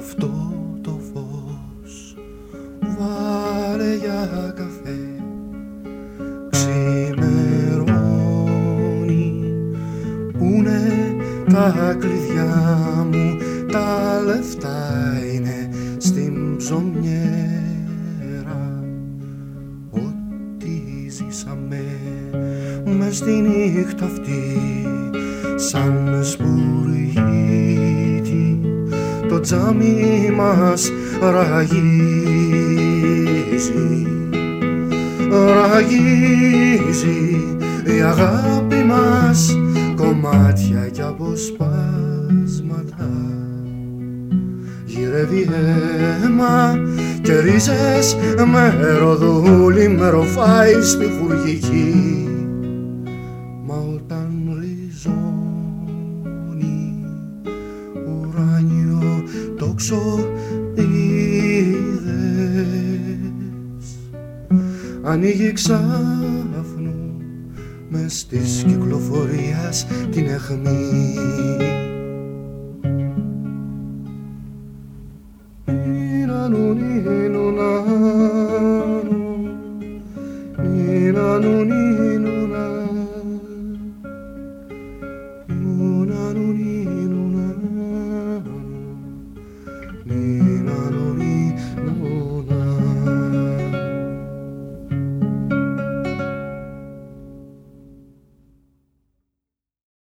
αυτό το φως. Βάλε για καφέ. Ξημερώνει Πούνε τα κλειδιά μου. Τα λεφτά είναι στην ψωμιέρα. Ό,τι ζήσαμε μες στη νύχτα αυτή σαν σπουργίτη το τζάμι μας ραγίζει. Ραγίζει η αγάπη μας κομμάτια κι αποσπάσματα. Γυρεύει αίμα και ρίζες με ροδούλι με ροφάει στη χουργική διώξω είδες Ανοίγει ξάφνου μες της κυκλοφορίας την αιχμή. Νινανουν, νινανουν, Mm.